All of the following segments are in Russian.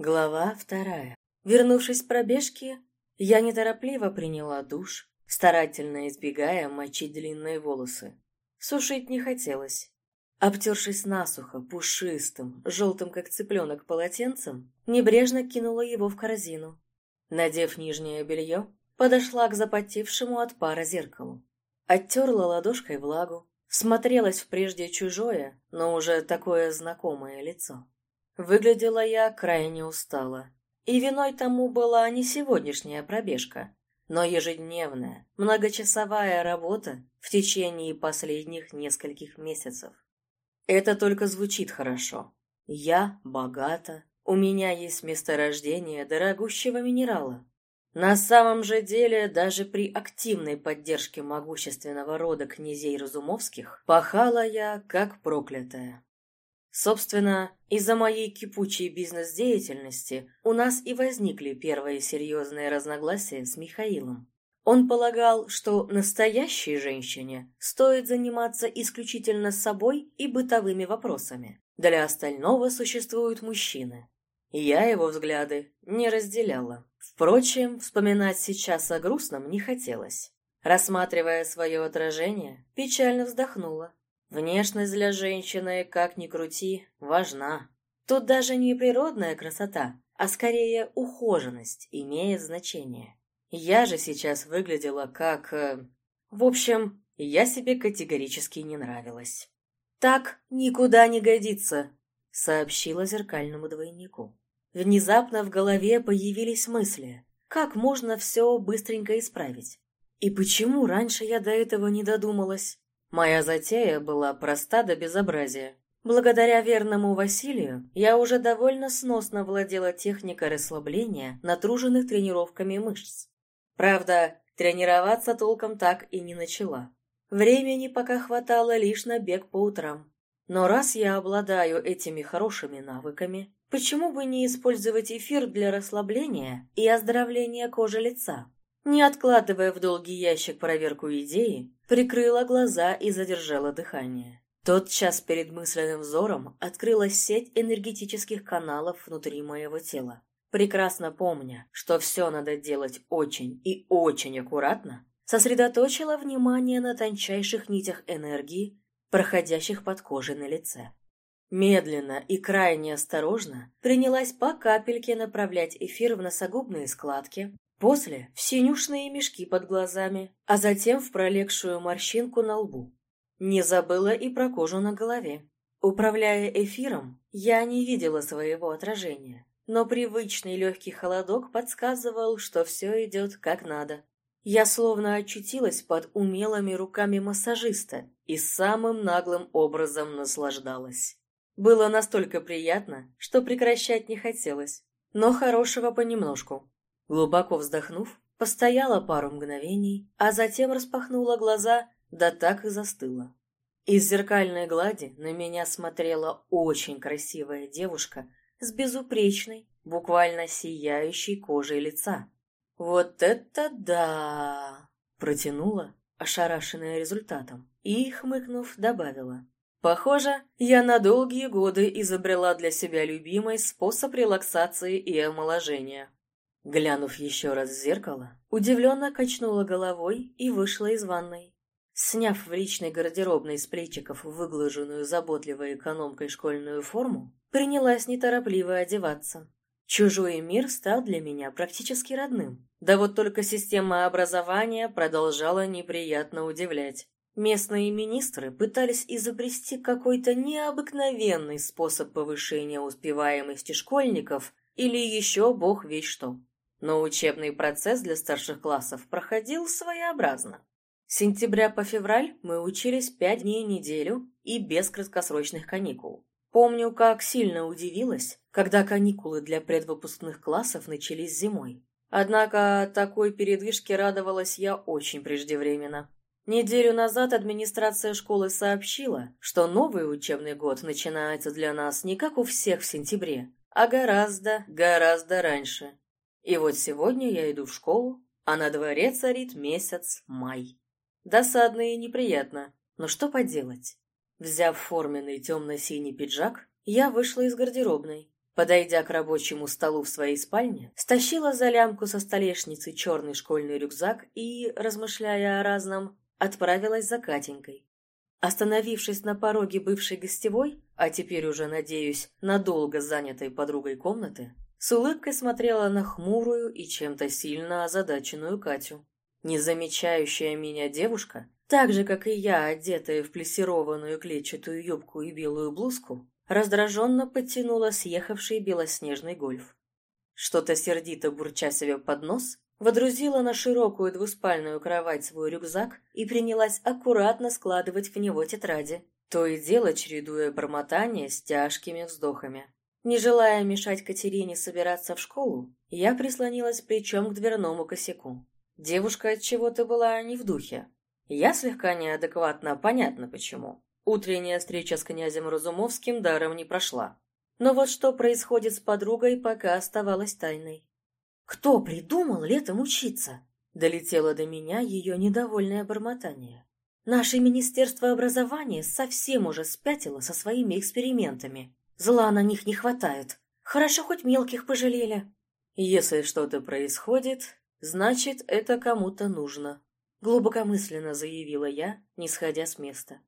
Глава вторая. Вернувшись с пробежки, я неторопливо приняла душ, старательно избегая мочить длинные волосы. Сушить не хотелось. Обтершись насухо, пушистым, желтым как цыпленок полотенцем, небрежно кинула его в корзину. Надев нижнее белье, подошла к запотевшему от пара зеркалу. Оттерла ладошкой влагу, смотрелась в прежде чужое, но уже такое знакомое лицо. Выглядела я крайне устало. И виной тому была не сегодняшняя пробежка, но ежедневная, многочасовая работа в течение последних нескольких месяцев. Это только звучит хорошо. Я богата, у меня есть месторождение дорогущего минерала. На самом же деле, даже при активной поддержке могущественного рода князей Разумовских, пахала я как проклятая. Собственно, из-за моей кипучей бизнес-деятельности у нас и возникли первые серьезные разногласия с Михаилом. Он полагал, что настоящей женщине стоит заниматься исключительно собой и бытовыми вопросами. Для остального существуют мужчины. Я его взгляды не разделяла. Впрочем, вспоминать сейчас о грустном не хотелось. Рассматривая свое отражение, печально вздохнула. Внешность для женщины, как ни крути, важна. Тут даже не природная красота, а скорее ухоженность имеет значение. Я же сейчас выглядела как... Э, в общем, я себе категорически не нравилась. «Так никуда не годится», — сообщила зеркальному двойнику. Внезапно в голове появились мысли, как можно все быстренько исправить. И почему раньше я до этого не додумалась? Моя затея была проста до безобразия. Благодаря верному Василию я уже довольно сносно владела техникой расслабления натруженных тренировками мышц. Правда, тренироваться толком так и не начала. Времени пока хватало лишь на бег по утрам. Но раз я обладаю этими хорошими навыками, почему бы не использовать эфир для расслабления и оздоровления кожи лица? Не откладывая в долгий ящик проверку идеи, прикрыла глаза и задержала дыхание. Тот час перед мысленным взором открылась сеть энергетических каналов внутри моего тела. Прекрасно помня, что все надо делать очень и очень аккуратно, сосредоточила внимание на тончайших нитях энергии, проходящих под кожей на лице. Медленно и крайне осторожно принялась по капельке направлять эфир в носогубные складки, После в синюшные мешки под глазами, а затем в пролегшую морщинку на лбу. Не забыла и про кожу на голове. Управляя эфиром, я не видела своего отражения, но привычный легкий холодок подсказывал, что все идет как надо. Я словно очутилась под умелыми руками массажиста и самым наглым образом наслаждалась. Было настолько приятно, что прекращать не хотелось, но хорошего понемножку. Глубоко вздохнув, постояла пару мгновений, а затем распахнула глаза, да так и застыла. Из зеркальной глади на меня смотрела очень красивая девушка с безупречной, буквально сияющей кожей лица. «Вот это да!» — протянула, ошарашенная результатом, и, хмыкнув, добавила. «Похоже, я на долгие годы изобрела для себя любимый способ релаксации и омоложения». Глянув еще раз в зеркало, удивленно качнула головой и вышла из ванной. Сняв в личной гардеробной с плечиков выглаженную заботливой экономкой школьную форму, принялась неторопливо одеваться. Чужой мир стал для меня практически родным. Да вот только система образования продолжала неприятно удивлять. Местные министры пытались изобрести какой-то необыкновенный способ повышения успеваемости школьников или еще бог весь что. Но учебный процесс для старших классов проходил своеобразно. С сентября по февраль мы учились пять дней в неделю и без краткосрочных каникул. Помню, как сильно удивилась, когда каникулы для предвыпускных классов начались зимой. Однако такой передвижке радовалась я очень преждевременно. Неделю назад администрация школы сообщила, что новый учебный год начинается для нас не как у всех в сентябре, а гораздо, гораздо раньше. И вот сегодня я иду в школу, а на дворе царит месяц май. Досадно и неприятно, но что поделать? Взяв форменный темно-синий пиджак, я вышла из гардеробной. Подойдя к рабочему столу в своей спальне, стащила за лямку со столешницы черный школьный рюкзак и, размышляя о разном, отправилась за Катенькой. Остановившись на пороге бывшей гостевой, а теперь уже, надеюсь, надолго занятой подругой комнаты, с улыбкой смотрела на хмурую и чем-то сильно озадаченную Катю. Не замечающая меня девушка, так же, как и я, одетая в плессированную клетчатую юбку и белую блузку, раздраженно подтянула съехавший белоснежный гольф. Что-то сердито бурча себе под нос, водрузила на широкую двуспальную кровать свой рюкзак и принялась аккуратно складывать в него тетради, то и дело чередуя бормотание с тяжкими вздохами. Не желая мешать Катерине собираться в школу, я прислонилась плечом к дверному косяку. Девушка от чего-то была не в духе. Я слегка неадекватно, понятно почему. Утренняя встреча с князем Разумовским даром не прошла. Но вот что происходит с подругой, пока оставалась тайной. «Кто придумал летом учиться?» Долетело до меня ее недовольное бормотание. «Наше Министерство образования совсем уже спятило со своими экспериментами. Зла на них не хватает. Хорошо, хоть мелких пожалели». «Если что-то происходит, значит, это кому-то нужно», глубокомысленно заявила я, не сходя с места.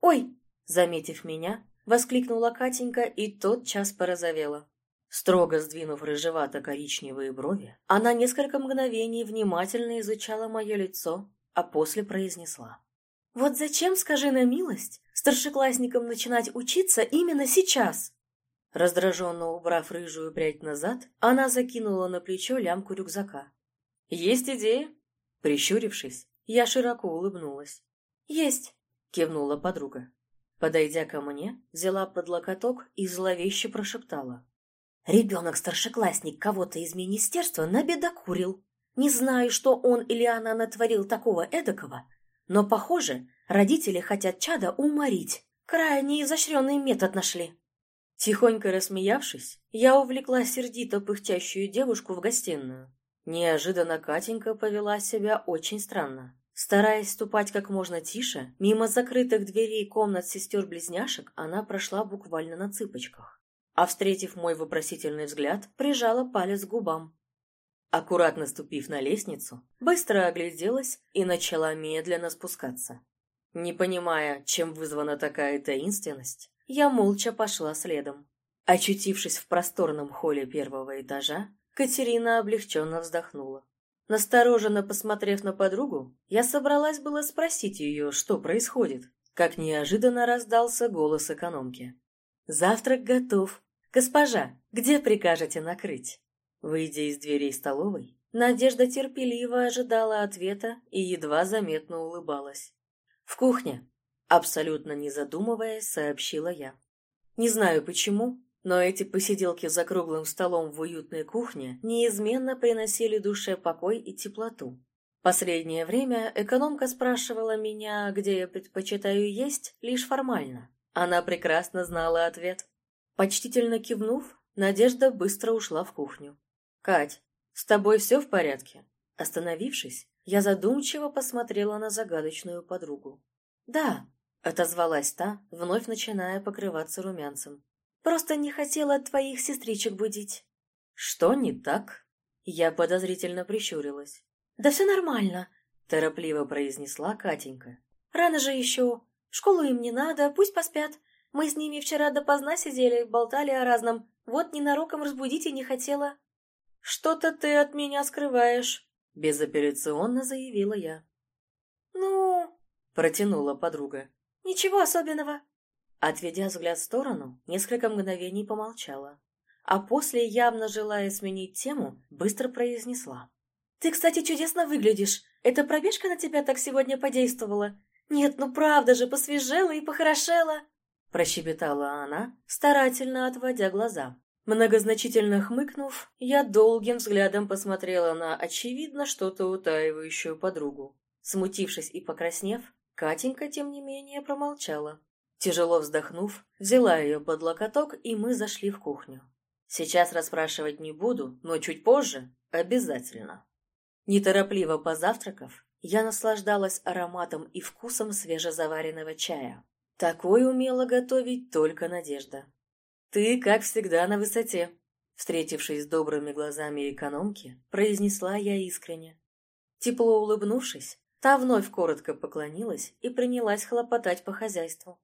«Ой!» — заметив меня, воскликнула Катенька и тотчас порозовела. Строго сдвинув рыжевато-коричневые брови, она несколько мгновений внимательно изучала мое лицо, а после произнесла. «Вот зачем, скажи на милость, старшеклассникам начинать учиться именно сейчас?» Раздраженно убрав рыжую прядь назад, она закинула на плечо лямку рюкзака. «Есть идея?» Прищурившись, я широко улыбнулась. «Есть!» кивнула подруга. Подойдя ко мне, взяла под локоток и зловеще прошептала. Ребенок-старшеклассник кого-то из министерства набедокурил. Не знаю, что он или она натворил такого эдакого, но, похоже, родители хотят чада уморить. Крайне изощренный метод нашли. Тихонько рассмеявшись, я увлекла сердито пыхтящую девушку в гостиную. Неожиданно Катенька повела себя очень странно. Стараясь ступать как можно тише, мимо закрытых дверей комнат сестер-близняшек она прошла буквально на цыпочках. А встретив мой вопросительный взгляд, прижала палец к губам. Аккуратно ступив на лестницу, быстро огляделась и начала медленно спускаться. Не понимая, чем вызвана такая таинственность, я молча пошла следом. Очутившись в просторном холле первого этажа, Катерина облегченно вздохнула. Настороженно посмотрев на подругу, я собралась было спросить ее, что происходит, как неожиданно раздался голос экономки. «Завтрак готов. Госпожа, где прикажете накрыть?» Выйдя из дверей столовой, Надежда терпеливо ожидала ответа и едва заметно улыбалась. «В кухне», — абсолютно не задумываясь, сообщила я. Не знаю почему, но эти посиделки за круглым столом в уютной кухне неизменно приносили душе покой и теплоту. Последнее время экономка спрашивала меня, где я предпочитаю есть, лишь формально. Она прекрасно знала ответ. Почтительно кивнув, Надежда быстро ушла в кухню. «Кать, с тобой все в порядке?» Остановившись, я задумчиво посмотрела на загадочную подругу. «Да», — отозвалась та, вновь начиная покрываться румянцем. Просто не хотела твоих сестричек будить». «Что не так?» Я подозрительно прищурилась. «Да все нормально», — торопливо произнесла Катенька. «Рано же еще. Школу им не надо, пусть поспят. Мы с ними вчера допоздна сидели, болтали о разном. Вот ненароком разбудить и не хотела». «Что-то ты от меня скрываешь», — безапелляционно заявила я. «Ну...» — протянула подруга. «Ничего особенного. Отведя взгляд в сторону, несколько мгновений помолчала, а после, явно желая сменить тему, быстро произнесла. «Ты, кстати, чудесно выглядишь. Эта пробежка на тебя так сегодня подействовала. Нет, ну правда же, посвежела и похорошела!» Прощебетала она, старательно отводя глаза. Многозначительно хмыкнув, я долгим взглядом посмотрела на, очевидно, что-то утаивающую подругу. Смутившись и покраснев, Катенька, тем не менее, промолчала. Тяжело вздохнув, взяла ее под локоток, и мы зашли в кухню. Сейчас расспрашивать не буду, но чуть позже обязательно. Неторопливо позавтракав, я наслаждалась ароматом и вкусом свежезаваренного чая. Такой умела готовить только Надежда. «Ты, как всегда, на высоте», — встретившись с добрыми глазами экономки, произнесла я искренне. Тепло улыбнувшись, та вновь коротко поклонилась и принялась хлопотать по хозяйству.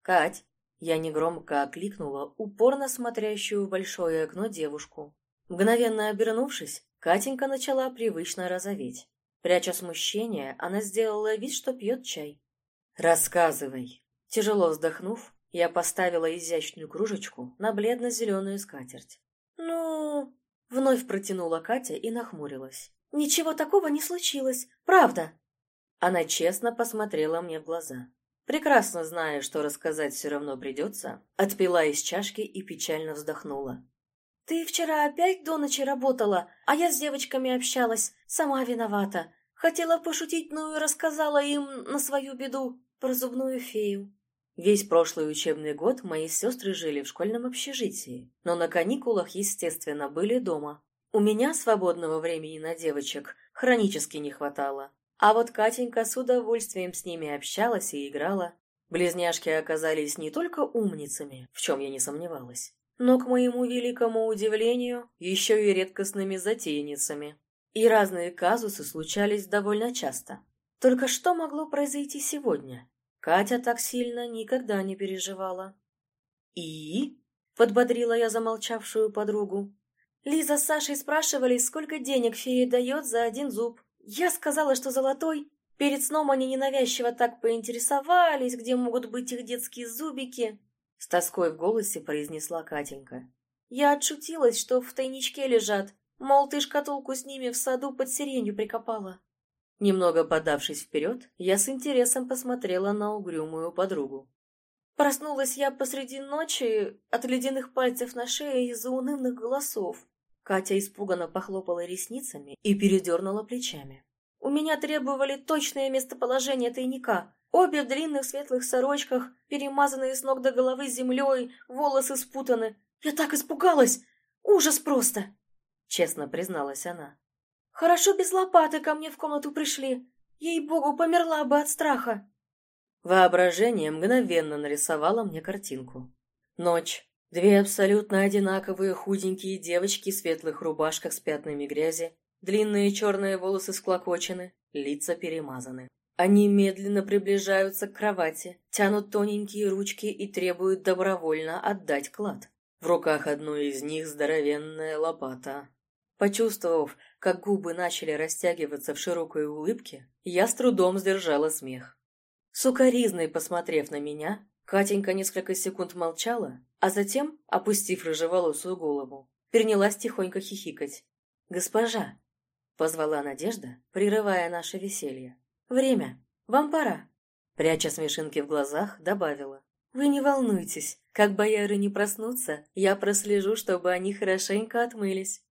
«Кать!» — я негромко окликнула упорно смотрящую в большое окно девушку. Мгновенно обернувшись, Катенька начала привычно розоветь. Пряча смущение, она сделала вид, что пьет чай. «Рассказывай!» Тяжело вздохнув, я поставила изящную кружечку на бледно-зеленую скатерть. «Ну...» — вновь протянула Катя и нахмурилась. «Ничего такого не случилось, правда!» Она честно посмотрела мне в глаза. Прекрасно зная, что рассказать все равно придется, отпила из чашки и печально вздохнула. «Ты вчера опять до ночи работала, а я с девочками общалась, сама виновата. Хотела пошутить, но и рассказала им на свою беду про зубную фею. Весь прошлый учебный год мои сестры жили в школьном общежитии, но на каникулах, естественно, были дома. У меня свободного времени на девочек хронически не хватало. А вот Катенька с удовольствием с ними общалась и играла. Близняшки оказались не только умницами, в чем я не сомневалась, но, к моему великому удивлению, еще и редкостными затейницами. И разные казусы случались довольно часто. Только что могло произойти сегодня? Катя так сильно никогда не переживала. «И?» — подбодрила я замолчавшую подругу. Лиза с Сашей спрашивали, сколько денег фея дает за один зуб. Я сказала, что золотой. Перед сном они ненавязчиво так поинтересовались, где могут быть их детские зубики. С тоской в голосе произнесла Катенька. Я отшутилась, что в тайничке лежат. Мол, ты шкатулку с ними в саду под сиренью прикопала. Немного подавшись вперед, я с интересом посмотрела на угрюмую подругу. Проснулась я посреди ночи от ледяных пальцев на шее из-за унывных голосов. Катя испуганно похлопала ресницами и передернула плечами. У меня требовали точное местоположение тайника. Обе в длинных светлых сорочках, перемазанные с ног до головы землей, волосы спутаны. Я так испугалась! Ужас просто! Честно призналась она. Хорошо без лопаты ко мне в комнату пришли. Ей-богу, померла бы от страха. Воображение мгновенно нарисовало мне картинку. Ночь. Две абсолютно одинаковые худенькие девочки в светлых рубашках с пятнами грязи, длинные черные волосы склокочены, лица перемазаны. Они медленно приближаются к кровати, тянут тоненькие ручки и требуют добровольно отдать клад. В руках одной из них здоровенная лопата, Почувствовав, как губы начали растягиваться в широкой улыбке, я с трудом сдержала смех. Сукаризной посмотрев на меня, Катенька несколько секунд молчала, а затем, опустив рыжеволосую голову, принялась тихонько хихикать. «Госпожа!» — позвала Надежда, прерывая наше веселье. «Время! Вам пора!» Пряча смешинки в глазах, добавила. «Вы не волнуйтесь, как бояры не проснутся, я прослежу, чтобы они хорошенько отмылись.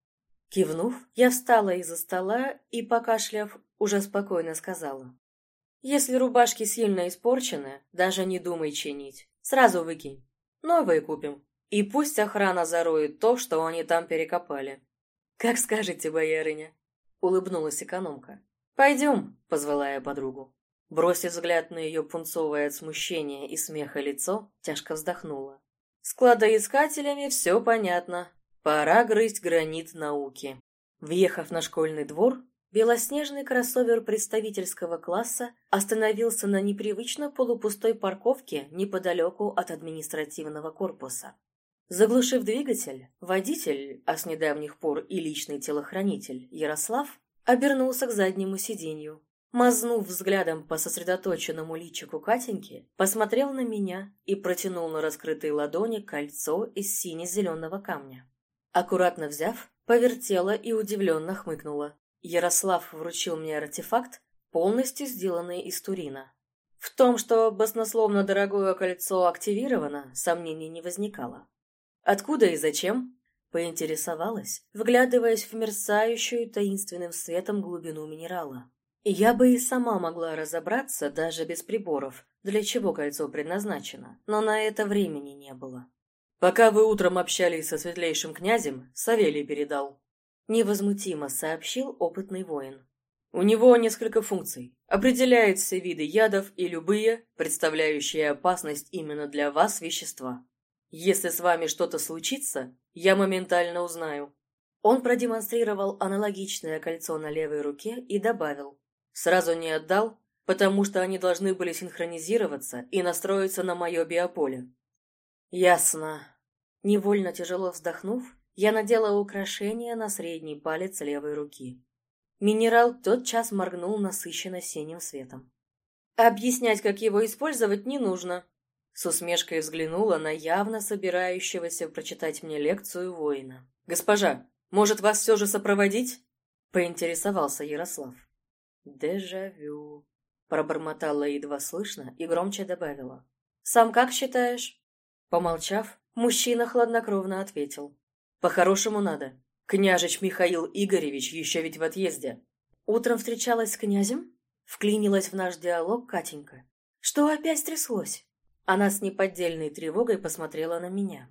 Кивнув, я встала из-за стола и, покашляв, уже спокойно сказала. «Если рубашки сильно испорчены, даже не думай чинить. Сразу выкинь. Новые купим. И пусть охрана зароет то, что они там перекопали». «Как скажете, боярыня», — улыбнулась экономка. «Пойдем», — позвала я подругу. Бросив взгляд на ее пунцовое от смущения и смеха лицо, тяжко вздохнула. «С кладоискателями все понятно. Пора грызть гранит науки. Въехав на школьный двор, белоснежный кроссовер представительского класса остановился на непривычно полупустой парковке неподалеку от административного корпуса. Заглушив двигатель, водитель, а с недавних пор и личный телохранитель Ярослав, обернулся к заднему сиденью. Мазнув взглядом по сосредоточенному личику Катеньки, посмотрел на меня и протянул на раскрытой ладони кольцо из сине-зеленого камня. Аккуратно взяв, повертела и удивленно хмыкнула. Ярослав вручил мне артефакт, полностью сделанный из турина. В том, что баснословно дорогое кольцо активировано, сомнений не возникало. Откуда и зачем? Поинтересовалась, вглядываясь в мерцающую таинственным светом глубину минерала. Я бы и сама могла разобраться, даже без приборов, для чего кольцо предназначено, но на это времени не было. Пока вы утром общались со светлейшим князем, Савелий передал. Невозмутимо сообщил опытный воин. У него несколько функций. Определяет все виды ядов и любые, представляющие опасность именно для вас, вещества. Если с вами что-то случится, я моментально узнаю». Он продемонстрировал аналогичное кольцо на левой руке и добавил. «Сразу не отдал, потому что они должны были синхронизироваться и настроиться на мое биополе». «Ясно». Невольно тяжело вздохнув, я надела украшение на средний палец левой руки. Минерал тотчас моргнул насыщенно синим светом. «Объяснять, как его использовать, не нужно», с усмешкой взглянула на явно собирающегося прочитать мне лекцию воина. «Госпожа, может, вас все же сопроводить?» — поинтересовался Ярослав. «Дежавю», — пробормотала едва слышно и громче добавила. «Сам как считаешь?» Помолчав, мужчина хладнокровно ответил. «По-хорошему надо. Княжич Михаил Игоревич еще ведь в отъезде». «Утром встречалась с князем?» Вклинилась в наш диалог Катенька. «Что опять тряслось?» Она с неподдельной тревогой посмотрела на меня.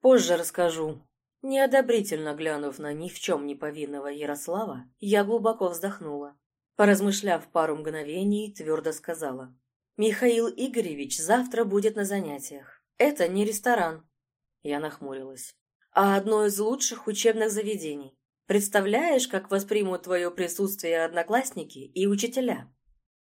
«Позже расскажу». Неодобрительно глянув на ни в чем не повинного Ярослава, я глубоко вздохнула. Поразмышляв пару мгновений, твердо сказала. «Михаил Игоревич завтра будет на занятиях. Это не ресторан». Я нахмурилась. «А одно из лучших учебных заведений. Представляешь, как воспримут твое присутствие одноклассники и учителя?»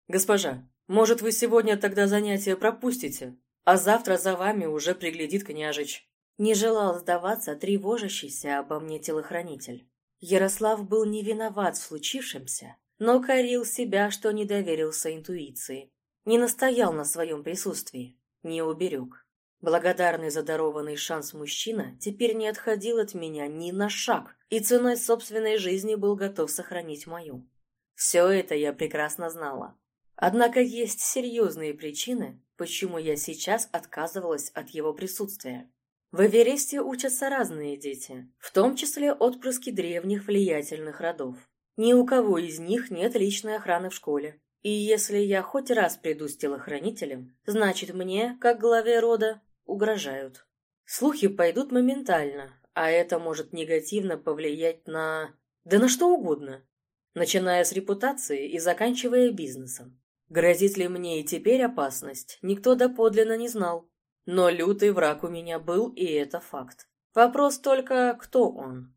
«Госпожа, может, вы сегодня тогда занятия пропустите, а завтра за вами уже приглядит княжич». Не желал сдаваться тревожащийся обо мне телохранитель. Ярослав был не виноват в случившемся, но корил себя, что не доверился интуиции, не настоял на своем присутствии, не уберег. Благодарный за дарованный шанс мужчина теперь не отходил от меня ни на шаг и ценой собственной жизни был готов сохранить мою. Все это я прекрасно знала. Однако есть серьезные причины, почему я сейчас отказывалась от его присутствия. В Эвересте учатся разные дети, в том числе отпрыски древних влиятельных родов. Ни у кого из них нет личной охраны в школе. И если я хоть раз приду с телохранителем, значит мне, как главе рода, угрожают. Слухи пойдут моментально, а это может негативно повлиять на... да на что угодно, начиная с репутации и заканчивая бизнесом. Грозит ли мне и теперь опасность, никто доподлинно не знал. Но лютый враг у меня был, и это факт. Вопрос только, кто он?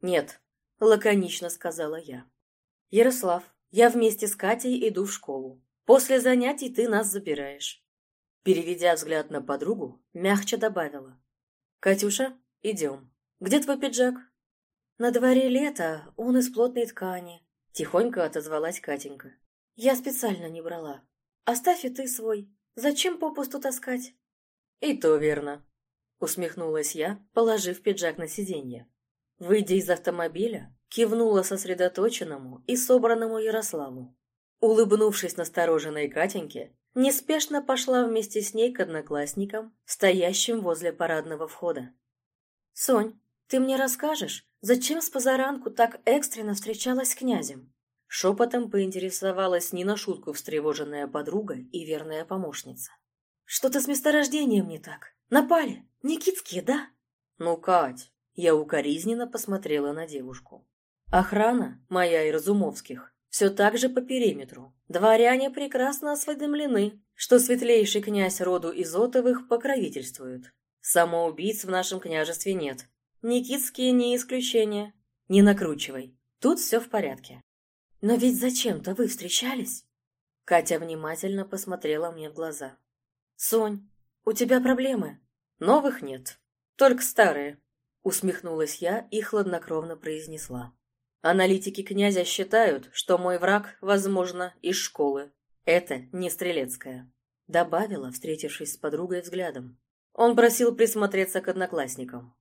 Нет, лаконично сказала я. Ярослав, я вместе с Катей иду в школу. После занятий ты нас забираешь. Переведя взгляд на подругу, мягче добавила. «Катюша, идем. Где твой пиджак?» «На дворе лето, он из плотной ткани», — тихонько отозвалась Катенька. Я специально не брала. Оставь и ты свой. Зачем попусту таскать? И то верно. Усмехнулась я, положив пиджак на сиденье. Выйдя из автомобиля, кивнула сосредоточенному и собранному Ярославу. Улыбнувшись настороженной Катеньке, неспешно пошла вместе с ней к одноклассникам, стоящим возле парадного входа. «Сонь, ты мне расскажешь, зачем с позаранку так экстренно встречалась с князем?» Шепотом поинтересовалась не на шутку встревоженная подруга и верная помощница. «Что-то с месторождением не так. Напали. Никитские, да?» «Ну, Кать!» Я укоризненно посмотрела на девушку. «Охрана, моя и Разумовских, все так же по периметру. Дворяне прекрасно осведомлены, что светлейший князь роду Изотовых покровительствует. Самоубийц в нашем княжестве нет. Никитские не исключение. Не накручивай. Тут все в порядке. «Но ведь зачем-то вы встречались?» Катя внимательно посмотрела мне в глаза. «Сонь, у тебя проблемы?» «Новых нет, только старые», — усмехнулась я и хладнокровно произнесла. «Аналитики князя считают, что мой враг, возможно, из школы. Это не Стрелецкая», — добавила, встретившись с подругой взглядом. Он просил присмотреться к одноклассникам.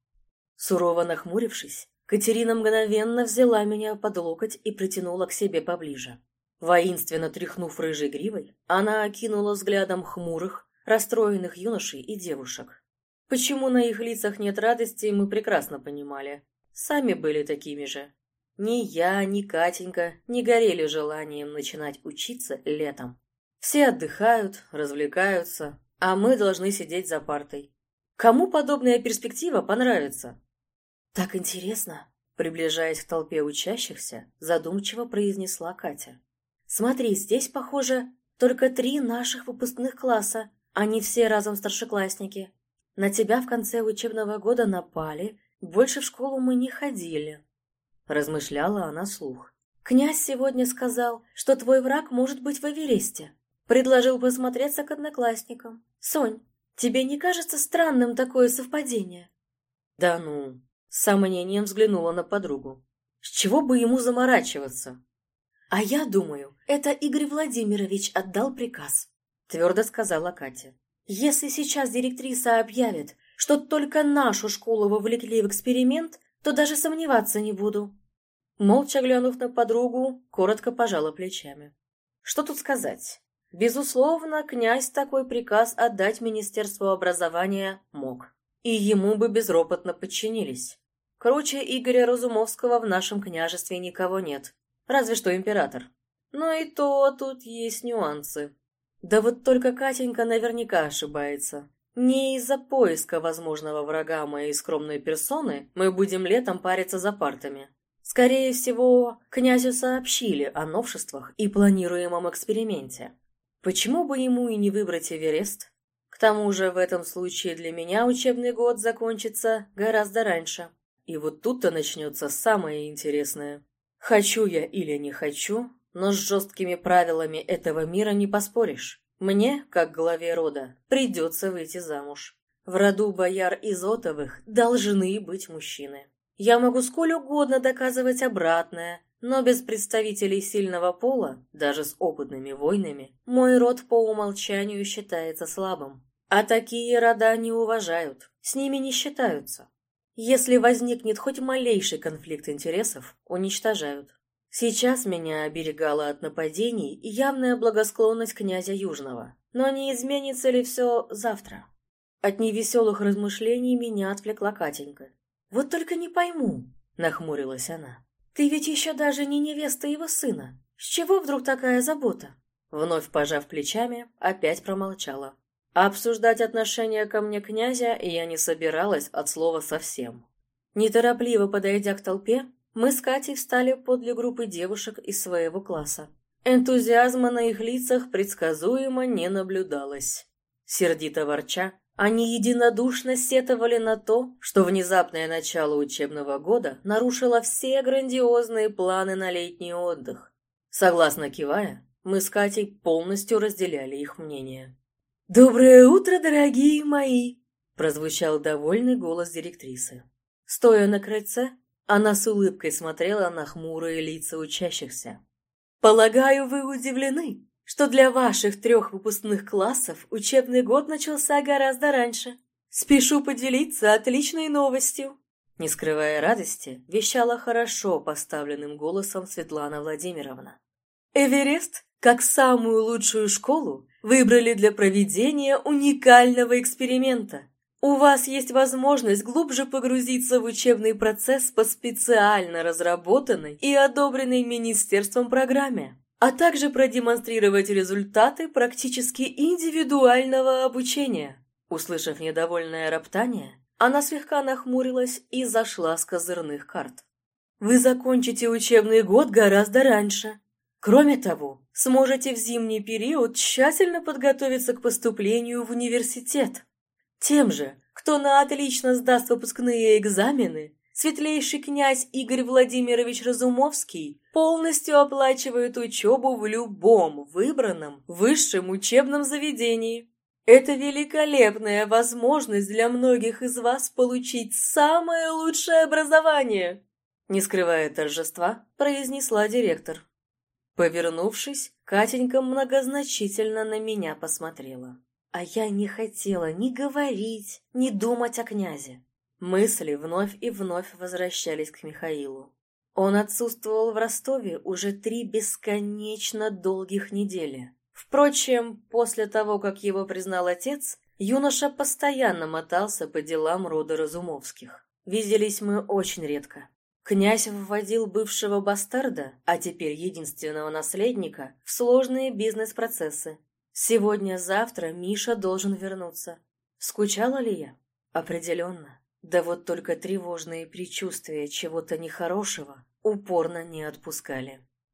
Сурово нахмурившись, Катерина мгновенно взяла меня под локоть и притянула к себе поближе. Воинственно тряхнув рыжей гривой, она окинула взглядом хмурых, расстроенных юношей и девушек. Почему на их лицах нет радости, мы прекрасно понимали. Сами были такими же. Ни я, ни Катенька не горели желанием начинать учиться летом. Все отдыхают, развлекаются, а мы должны сидеть за партой. Кому подобная перспектива понравится? «Так интересно!» Приближаясь к толпе учащихся, задумчиво произнесла Катя. «Смотри, здесь, похоже, только три наших выпускных класса, а не все разом старшеклассники. На тебя в конце учебного года напали, больше в школу мы не ходили. Размышляла она слух. Князь сегодня сказал, что твой враг может быть в Эвересте. Предложил посмотреться к одноклассникам. Сонь, тебе не кажется странным такое совпадение? Да ну, с сомнением взглянула на подругу. С чего бы ему заморачиваться? А я думаю, это Игорь Владимирович отдал приказ, твердо сказала Катя. Если сейчас директриса объявит, что только нашу школу вовлекли в эксперимент, то даже сомневаться не буду. Молча глянув на подругу, коротко пожала плечами. Что тут сказать? Безусловно, князь такой приказ отдать Министерству образования мог. И ему бы безропотно подчинились. Короче, Игоря Разумовского в нашем княжестве никого нет. Разве что император. Но и то тут есть нюансы. Да вот только Катенька наверняка ошибается. Не из-за поиска возможного врага моей скромной персоны мы будем летом париться за партами. Скорее всего, князю сообщили о новшествах и планируемом эксперименте. Почему бы ему и не выбрать Эверест? К тому же в этом случае для меня учебный год закончится гораздо раньше. И вот тут-то начнется самое интересное. Хочу я или не хочу, но с жесткими правилами этого мира не поспоришь. Мне, как главе рода, придется выйти замуж. В роду бояр Изотовых должны быть мужчины. Я могу сколь угодно доказывать обратное, но без представителей сильного пола, даже с опытными войнами, мой род по умолчанию считается слабым. А такие рода не уважают, с ними не считаются. Если возникнет хоть малейший конфликт интересов, уничтожают. Сейчас меня оберегала от нападений явная благосклонность князя Южного. Но не изменится ли все завтра? От невеселых размышлений меня отвлекла Катенька. «Вот только не пойму», — нахмурилась она. «Ты ведь еще даже не невеста его сына. С чего вдруг такая забота?» Вновь пожав плечами, опять промолчала. обсуждать отношение ко мне князя я не собиралась от слова совсем. Неторопливо подойдя к толпе, мы с Катей встали подле группы девушек из своего класса. Энтузиазма на их лицах предсказуемо не наблюдалось. Сердито ворча, они единодушно сетовали на то, что внезапное начало учебного года нарушило все грандиозные планы на летний отдых. Согласно кивая, мы с Катей полностью разделяли их мнение. «Доброе утро, дорогие мои!» – прозвучал довольный голос директрисы. Стоя на крыльце, она с улыбкой смотрела на хмурые лица учащихся. «Полагаю, вы удивлены, что для ваших трех выпускных классов учебный год начался гораздо раньше. Спешу поделиться отличной новостью. Не скрывая радости, вещала хорошо поставленным голосом Светлана Владимировна. Эверест, как самую лучшую школу, выбрали для проведения уникального эксперимента. У вас есть возможность глубже погрузиться в учебный процесс по специально разработанной и одобренной министерством программе а также продемонстрировать результаты практически индивидуального обучения. Услышав недовольное роптание, она слегка нахмурилась и зашла с козырных карт. Вы закончите учебный год гораздо раньше. Кроме того, сможете в зимний период тщательно подготовиться к поступлению в университет. Тем же, кто на отлично сдаст выпускные экзамены, светлейший князь Игорь Владимирович Разумовский полностью оплачивает учебу в любом выбранном высшем учебном заведении. Это великолепная возможность для многих из вас получить самое лучшее образование, не скрывая торжества, произнесла директор. Повернувшись, Катенька многозначительно на меня посмотрела. А я не хотела ни говорить, ни думать о князе. Мысли вновь и вновь возвращались к Михаилу. Он отсутствовал в Ростове уже три бесконечно долгих недели. Впрочем, после того, как его признал отец, юноша постоянно мотался по делам рода Разумовских. Виделись мы очень редко. Князь вводил бывшего бастарда, а теперь единственного наследника, в сложные бизнес-процессы. Сегодня-завтра Миша должен вернуться. Скучала ли я? Определенно. Да вот только тревожные предчувствия чего-то нехорошего упорно не отпускали.